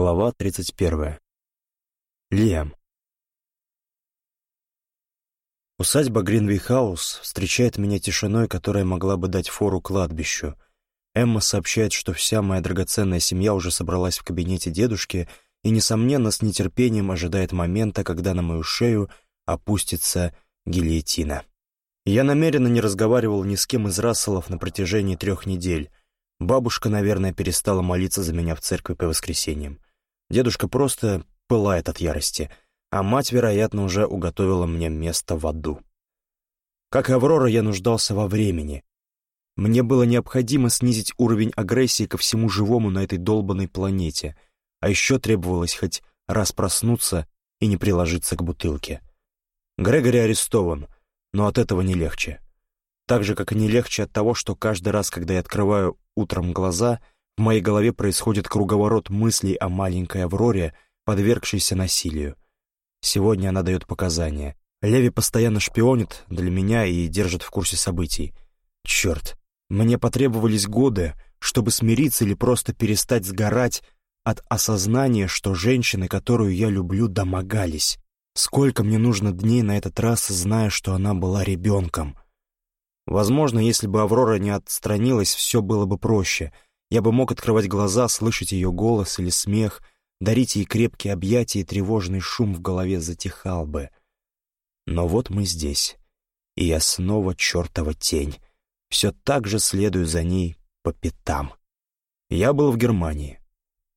Глава 31. Лиам. Усадьба Гринвей-хаус встречает меня тишиной, которая могла бы дать фору кладбищу. Эмма сообщает, что вся моя драгоценная семья уже собралась в кабинете дедушки и, несомненно, с нетерпением ожидает момента, когда на мою шею опустится гильотина. Я намеренно не разговаривал ни с кем из Расселов на протяжении трех недель. Бабушка, наверное, перестала молиться за меня в церкви по воскресеньям. Дедушка просто пылает от ярости, а мать, вероятно, уже уготовила мне место в аду. Как и Аврора, я нуждался во времени. Мне было необходимо снизить уровень агрессии ко всему живому на этой долбанной планете, а еще требовалось хоть раз проснуться и не приложиться к бутылке. Грегори арестован, но от этого не легче. Так же, как и не легче от того, что каждый раз, когда я открываю утром глаза, в моей голове происходит круговорот мыслей о маленькой Авроре, подвергшейся насилию. Сегодня она дает показания. Леви постоянно шпионит для меня и держит в курсе событий. Черт, мне потребовались годы, чтобы смириться или просто перестать сгорать от осознания, что женщины, которую я люблю, домогались. Сколько мне нужно дней на этот раз, зная, что она была ребенком — Возможно, если бы Аврора не отстранилась, все было бы проще. Я бы мог открывать глаза, слышать ее голос или смех, дарить ей крепкие объятия, и тревожный шум в голове затихал бы. Но вот мы здесь, и я снова чертова тень. Все так же следую за ней по пятам. Я был в Германии.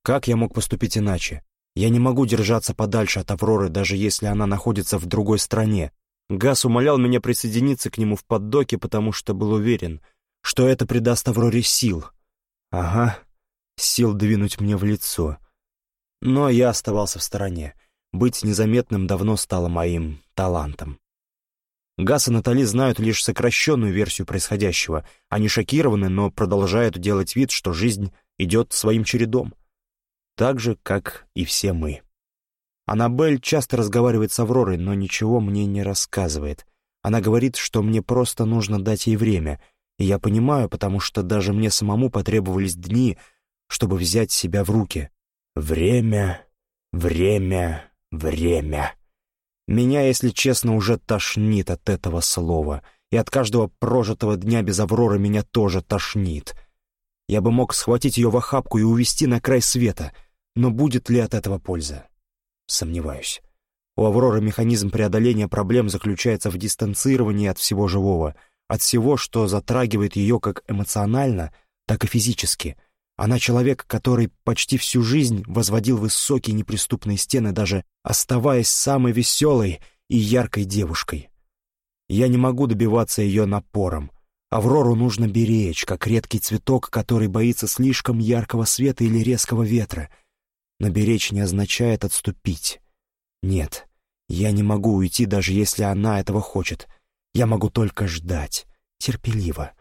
Как я мог поступить иначе? Я не могу держаться подальше от Авроры, даже если она находится в другой стране. Газ умолял меня присоединиться к нему в поддоке, потому что был уверен, что это придаст Авроре сил. Ага, сил двинуть мне в лицо. Но я оставался в стороне. Быть незаметным давно стало моим талантом. Газ и Натали знают лишь сокращенную версию происходящего. Они шокированы, но продолжают делать вид, что жизнь идет своим чередом. Так же, как и все мы. Аннабель часто разговаривает с Авророй, но ничего мне не рассказывает. Она говорит, что мне просто нужно дать ей время, я понимаю, потому что даже мне самому потребовались дни, чтобы взять себя в руки. Время, время, время. Меня, если честно, уже тошнит от этого слова, и от каждого прожитого дня без Авроры меня тоже тошнит. Я бы мог схватить ее в охапку и увести на край света, но будет ли от этого польза? Сомневаюсь. У Авроры механизм преодоления проблем заключается в дистанцировании от всего живого, от всего, что затрагивает ее как эмоционально, так и физически. Она человек, который почти всю жизнь возводил высокие неприступные стены, даже оставаясь самой веселой и яркой девушкой. Я не могу добиваться ее напором. Аврору нужно беречь, как редкий цветок, который боится слишком яркого света или резкого ветра — но беречь не означает отступить. Нет, я не могу уйти, даже если она этого хочет. Я могу только ждать, терпеливо,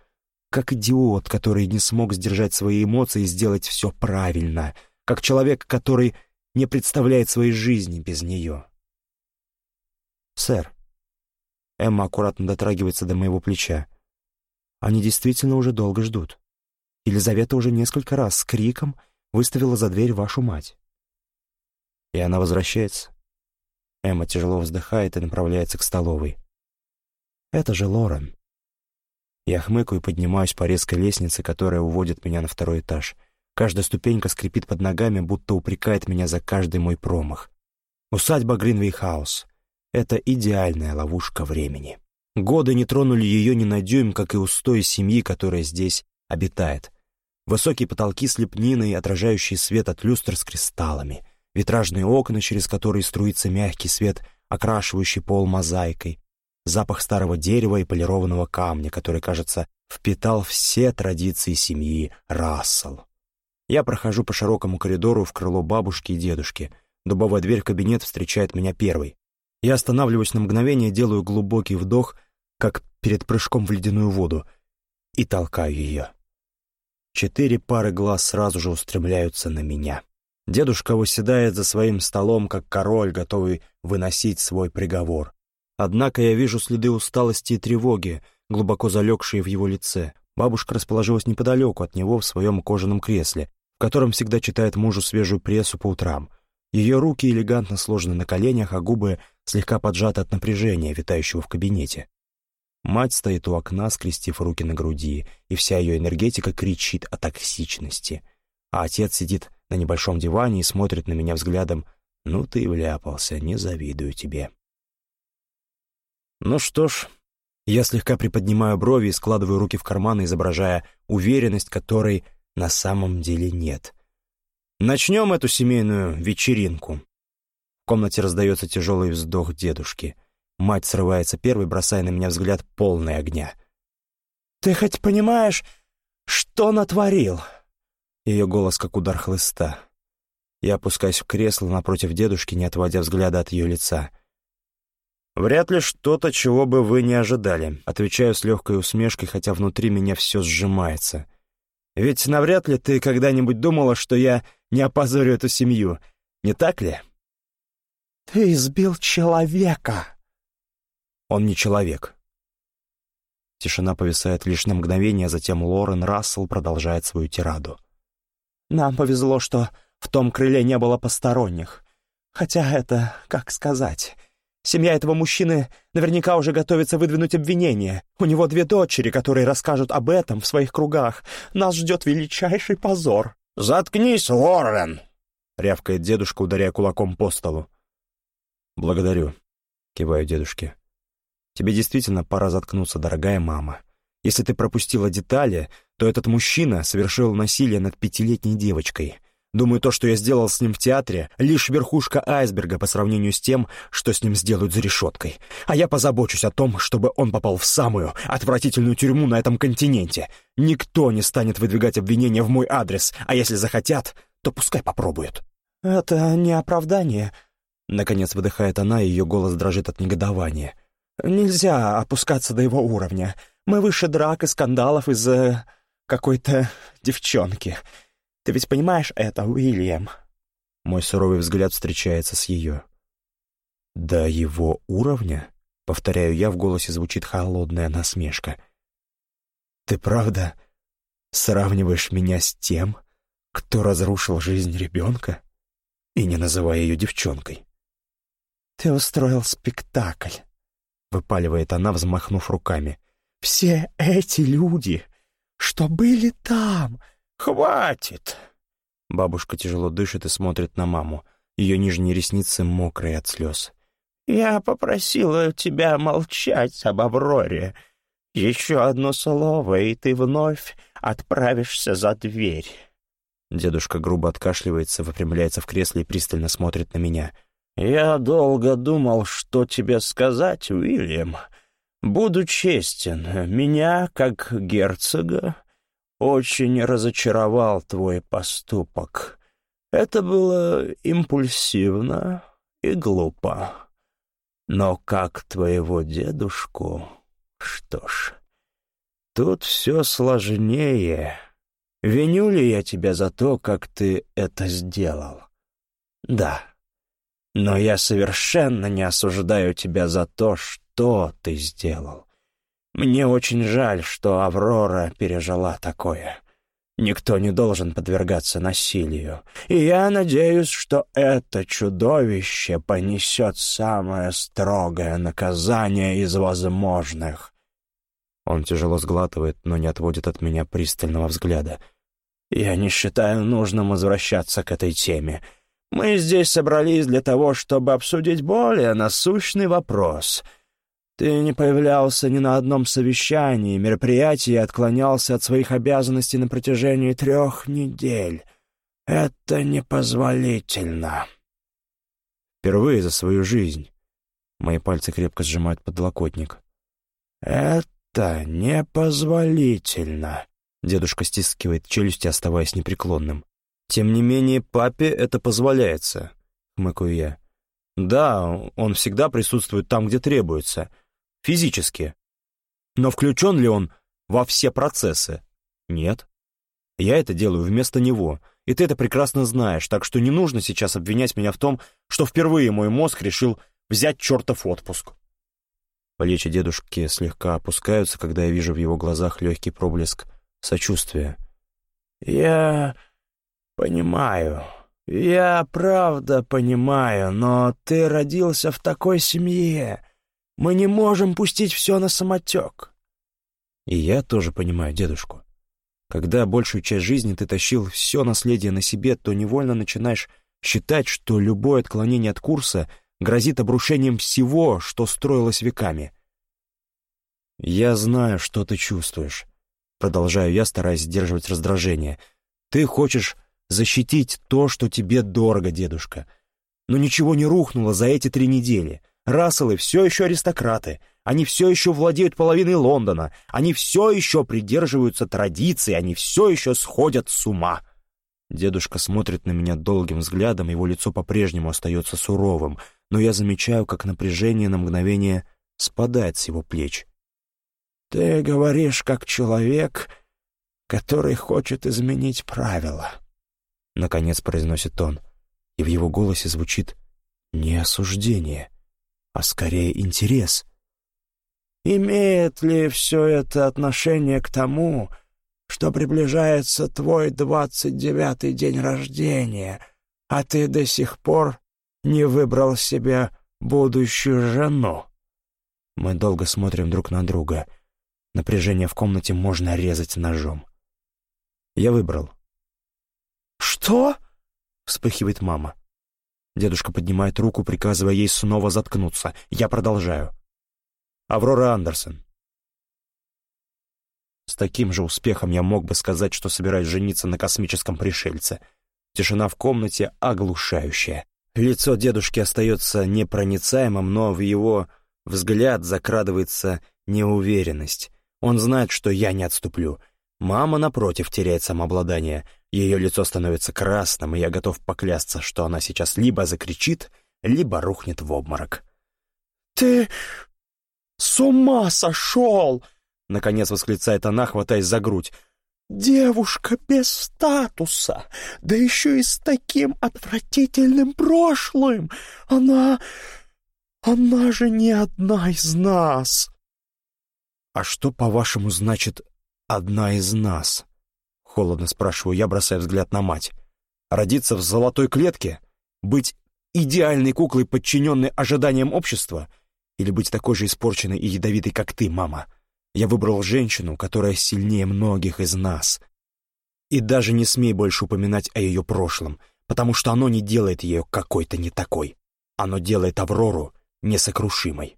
как идиот, который не смог сдержать свои эмоции и сделать все правильно, как человек, который не представляет своей жизни без нее. «Сэр», Эмма аккуратно дотрагивается до моего плеча. Они действительно уже долго ждут. Елизавета уже несколько раз с криком выставила за дверь вашу мать. И она возвращается. Эмма тяжело вздыхает и направляется к столовой. Это же Лорен. Я хмыкаю и поднимаюсь по резкой лестнице, которая уводит меня на второй этаж. Каждая ступенька скрипит под ногами, будто упрекает меня за каждый мой промах. Усадьба Гринвей-хаус — это идеальная ловушка времени. Годы не тронули ее ни на дюйм, как и устои семьи, которая здесь обитает. Высокие потолки с лепниной, отражающие свет от люстр с кристаллами — витражные окна, через которые струится мягкий свет, окрашивающий пол мозаикой, запах старого дерева и полированного камня, который, кажется, впитал все традиции семьи Рассел. Я прохожу по широкому коридору в крыло бабушки и дедушки. Дубовая дверь в кабинет встречает меня первой. Я останавливаюсь на мгновение, делаю глубокий вдох, как перед прыжком в ледяную воду, и толкаю ее. Четыре пары глаз сразу же устремляются на меня. Дедушка выседает за своим столом, как король, готовый выносить свой приговор. Однако я вижу следы усталости и тревоги, глубоко залегшие в его лице. Бабушка расположилась неподалеку от него в своем кожаном кресле, котором всегда читает мужу свежую прессу по утрам. Ее руки элегантно сложены на коленях, а губы слегка поджаты от напряжения, витающего в кабинете. Мать стоит у окна, скрестив руки на груди, и вся ее энергетика кричит о токсичности. А отец сидит на небольшом диване и смотрит на меня взглядом «Ну ты и вляпался, не завидую тебе». Ну что ж, я слегка приподнимаю брови и складываю руки в карманы, изображая уверенность, которой на самом деле нет. Начнем эту семейную вечеринку. В комнате раздается тяжелый вздох дедушки. Мать срывается первой, бросая на меня взгляд полный огня. «Ты хоть понимаешь, что натворил?» Ее голос как удар хлыста. Я опускаюсь в кресло напротив дедушки, не отводя взгляда от ее лица — «Вряд ли что-то, чего бы вы не ожидали», — отвечаю с легкой усмешкой, хотя внутри меня все сжимается. «Ведь навряд ли ты когда-нибудь думала, что я не опозорю эту семью, не так ли?» «Ты избил человека!» «Он не человек». Тишина повисает лишь на мгновение, а затем Лорен Рассел продолжает свою тираду. «Нам повезло, что в том крыле не было посторонних. Хотя это, как сказать, Семья этого мужчины наверняка уже готовится выдвинуть обвинение. У него две дочери, которые расскажут об этом в своих кругах. Нас ждет величайший позор». «Заткнись, Лорен!» — рявкает дедушка, ударяя кулаком по столу. «Благодарю», — киваю дедушке. «Тебе действительно пора заткнуться, дорогая мама. Если ты пропустила детали, то этот мужчина совершил насилие над пятилетней девочкой». Думаю, то, что я сделал с ним в театре, лишь верхушка айсберга по сравнению с тем, что с ним сделают за решеткой. А я позабочусь о том, чтобы он попал в самую отвратительную тюрьму на этом континенте. Никто не станет выдвигать обвинения в мой адрес, а если захотят, то пускай попробуют». «Это не оправдание», — наконец выдыхает она, и ее голос дрожит от негодования. «Нельзя опускаться до его уровня. Мы выше драк и скандалов из-за какой-то девчонки». Ты ведь понимаешь это, Уильям?» Мой суровый взгляд встречается с ее. «До его уровня?» — повторяю я, в голосе звучит холодная насмешка. «Ты правда сравниваешь меня с тем, кто разрушил жизнь ребенка, и не называя ее девчонкой?» «Ты устроил спектакль», — выпаливает она, взмахнув руками. «Все эти люди, что были там, «Хватит!» Бабушка тяжело дышит и смотрит на маму. Ее нижние ресницы мокрые от слез. «Я попросила тебя молчать об Авроре. Еще одно слово, и ты вновь отправишься за дверь». Дедушка грубо откашливается, выпрямляется в кресле и пристально смотрит на меня. «Я долго думал, что тебе сказать, Уильям. Буду честен, меня, как герцога, очень разочаровал твой поступок. Это было импульсивно и глупо. Но как твоего дедушку... Что ж, тут все сложнее. Виню ли я тебя за то, как ты это сделал? Да. Но я совершенно не осуждаю тебя за то, что ты сделал. Мне очень жаль, что Аврора пережила такое. Никто не должен подвергаться насилию. И я надеюсь, что это чудовище понесет самое строгое наказание из возможных. Он тяжело сглатывает, но не отводит от меня пристального взгляда. Я не считаю нужным возвращаться к этой теме. Мы здесь собрались для того, чтобы обсудить более насущный вопрос — ты не появлялся ни на одном совещании, мероприятии и отклонялся от своих обязанностей на протяжении трех недель. Это непозволительно. Впервые за свою жизнь. Мои пальцы крепко сжимают подлокотник. Это непозволительно. Дедушка стискивает челюсти, оставаясь непреклонным. Тем не менее, папе это позволяется, хмыкаю я. Да, он всегда присутствует там, где требуется — физически. Но включен ли он во все процессы? Нет. Я это делаю вместо него, и ты это прекрасно знаешь, так что не нужно сейчас обвинять меня в том, что впервые мой мозг решил взять чертов отпуск. Плечи дедушки слегка опускаются, когда я вижу в его глазах легкий проблеск сочувствия. «Я «Понимаю. Я правда понимаю, но ты родился в такой семье. Мы не можем пустить все на самотек». И я тоже понимаю дедушку. Когда большую часть жизни ты тащил все наследие на себе, то невольно начинаешь считать, что любое отклонение от курса грозит обрушением всего, что строилось веками. «Я знаю, что ты чувствуешь», — продолжаю я, стараясь сдерживать раздражение. «Ты хочешь защитить то, что тебе дорого, дедушка. Но ничего не рухнуло за эти три недели. Расселы все еще аристократы, они все еще владеют половиной Лондона, они все еще придерживаются традиций, они все еще сходят с ума. Дедушка смотрит на меня долгим взглядом, его лицо по-прежнему остается суровым, но я замечаю, как напряжение на мгновение спадает с его плеч. «Ты говоришь, как человек, который хочет изменить правила», — наконец произносит он, и в его голосе звучит не осуждение, а скорее интерес. «Имеет ли все это отношение к тому, что приближается твой двадцать девятый день рождения, а ты до сих пор не выбрал себе будущую жену?» Мы долго смотрим друг на друга. Напряжение в комнате можно резать ножом. Я выбрал. «Что?» — вспыхивает мама. Дедушка поднимает руку, приказывая ей снова заткнуться. Я продолжаю. Аврора Андерсон. С таким же успехом я мог бы сказать, что собираюсь жениться на космическом пришельце. Тишина в комнате оглушающая. Лицо дедушки остается непроницаемым, но в его взгляд закрадывается неуверенность. Он знает, что я не отступлю. Мама, напротив, теряет самообладание — ее лицо становится красным, и я готов поклясться, что она сейчас либо закричит, либо рухнет в обморок. «Ты с ума сошел!» — наконец восклицает она, хватаясь за грудь. «Девушка без статуса, да еще и с таким отвратительным прошлым! Она... она же не одна из нас!» «А что, по-вашему, значит «одна из нас»?» Холодно спрашиваю я, бросая взгляд на мать. Родиться в золотой клетке? Быть идеальной куклой, подчиненной ожиданиям общества? Или быть такой же испорченной и ядовитой, как ты, мама? Я выбрал женщину, которая сильнее многих из нас. И даже не смей больше упоминать о ее прошлом, потому что оно не делает ее какой-то не такой. Оно делает Аврору несокрушимой.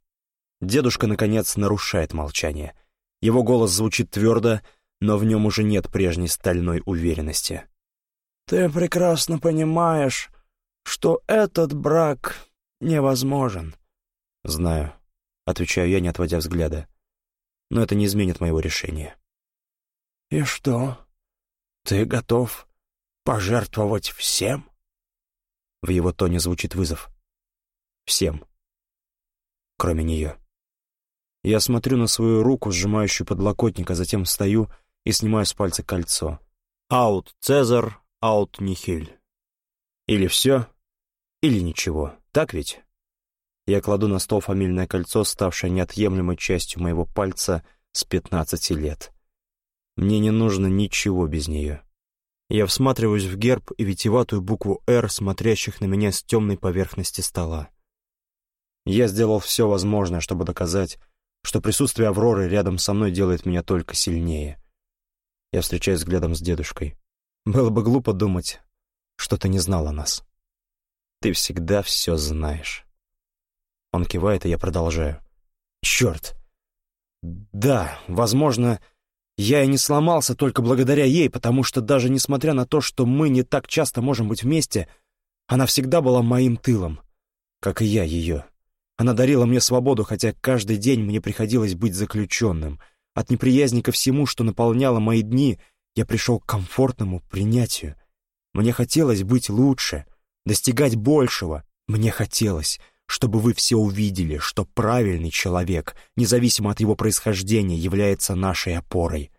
Дедушка, наконец, нарушает молчание. Его голос звучит твердо, но в нем уже нет прежней стальной уверенности. «Ты прекрасно понимаешь, что этот брак невозможен». «Знаю», — отвечаю я, не отводя взгляда. «Но это не изменит моего решения». «И что? Ты готов пожертвовать всем?» В его тоне звучит вызов. «Всем. Кроме нее». Я смотрю на свою руку, сжимающую подлокотник, а затем встаю и снимаю с пальца кольцо. Аут Цезар, аут Нихиль. Или все, или ничего, так ведь? Я кладу на стол фамильное кольцо, ставшее неотъемлемой частью моего пальца с пятнадцати лет. Мне не нужно ничего без нее. Я всматриваюсь в герб и витиеватую букву «Р», смотрящих на меня с темной поверхности стола. Я сделал все возможное, чтобы доказать, что присутствие Авроры рядом со мной делает меня только сильнее. Я встречаюсь взглядом с дедушкой. Было бы глупо думать, что ты не знал о нас. Ты всегда все знаешь. Он кивает, и я продолжаю. Черт! Да, возможно, я и не сломался только благодаря ей, потому что даже несмотря на то, что мы не так часто можем быть вместе, она всегда была моим тылом, как и я ее. Она дарила мне свободу, хотя каждый день мне приходилось быть заключенным — от неприязни ко всему, что наполняло мои дни, я пришел к комфортному принятию. Мне хотелось быть лучше, достигать большего. Мне хотелось, чтобы вы все увидели, что правильный человек, независимо от его происхождения, является нашей опорой.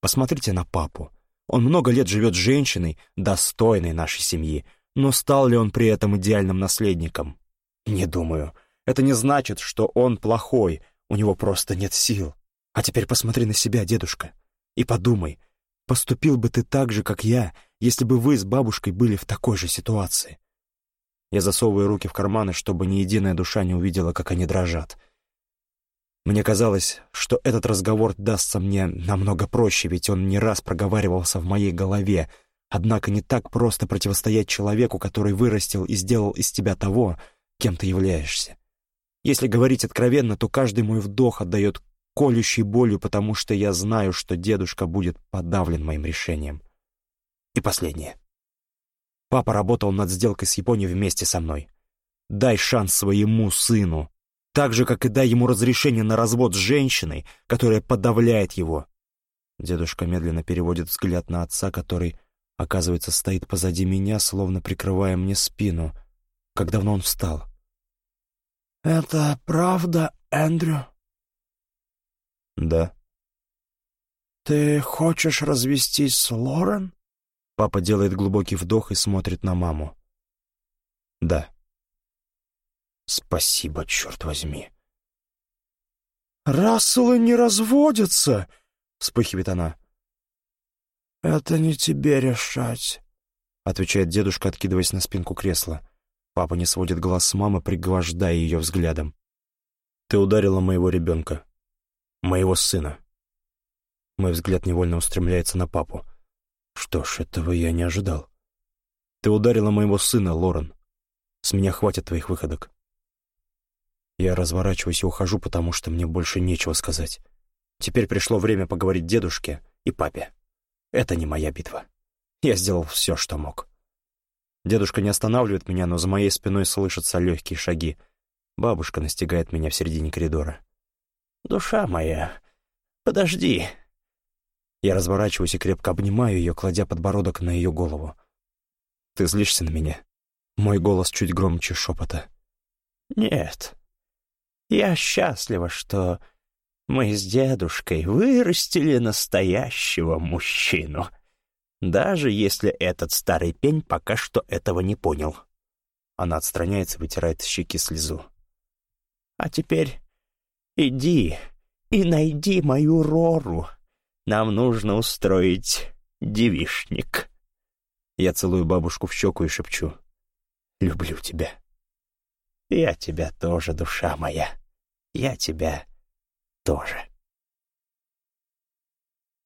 Посмотрите на папу. Он много лет живет с женщиной, достойной нашей семьи, но стал ли он при этом идеальным наследником? Не думаю. Это не значит, что он плохой, у него просто нет сил. А теперь посмотри на себя, дедушка, и подумай, поступил бы ты так же, как я, если бы вы с бабушкой были в такой же ситуации? Я засовываю руки в карманы, чтобы ни единая душа не увидела, как они дрожат. Мне казалось, что этот разговор дастся мне намного проще, ведь он не раз проговаривался в моей голове, однако не так просто противостоять человеку, который вырастил и сделал из тебя того, кем ты являешься. Если говорить откровенно, то каждый мой вдох отдает колющей болью, потому что я знаю, что дедушка будет подавлен моим решением. И последнее. Папа работал над сделкой с Японией вместе со мной. Дай шанс своему сыну, так же, как и дай ему разрешение на развод с женщиной, которая подавляет его. Дедушка медленно переводит взгляд на отца, который, оказывается, стоит позади меня, словно прикрывая мне спину. Как давно он встал? «Это правда, Эндрю?» «Да». «Ты хочешь развестись с Лорен?» Папа делает глубокий вдох и смотрит на маму. «Да». «Спасибо, черт возьми». «Расселы не разводятся!» — вспыхивает она. «Это не тебе решать», — отвечает дедушка, откидываясь на спинку кресла. Папа не сводит глаз с мамы, пригвождая ее взглядом. «Ты ударила моего ребенка. Моего сына». Мой взгляд невольно устремляется на папу. Что ж, этого я не ожидал. «Ты ударила моего сына, Лорен. С меня хватит твоих выходок». Я разворачиваюсь и ухожу, потому что мне больше нечего сказать. Теперь пришло время поговорить дедушке и папе. Это не моя битва. Я сделал все, что мог. Дедушка не останавливает меня, но за моей спиной слышатся легкие шаги. Бабушка настигает меня в середине коридора. «Душа моя, подожди!» Я разворачиваюсь и крепко обнимаю ее, кладя подбородок на ее голову. «Ты злишься на меня?» Мой голос чуть громче шепота. «Нет. Я счастлива, что мы с дедушкой вырастили настоящего мужчину» даже если этот старый пень пока что этого не понял. Она отстраняется, вытирает щеки слезу. «А теперь иди и найди мою Рору. Нам нужно устроить девишник». Я целую бабушку в щеку и шепчу. «Люблю тебя». «Я тебя тоже, душа моя. Я тебя тоже».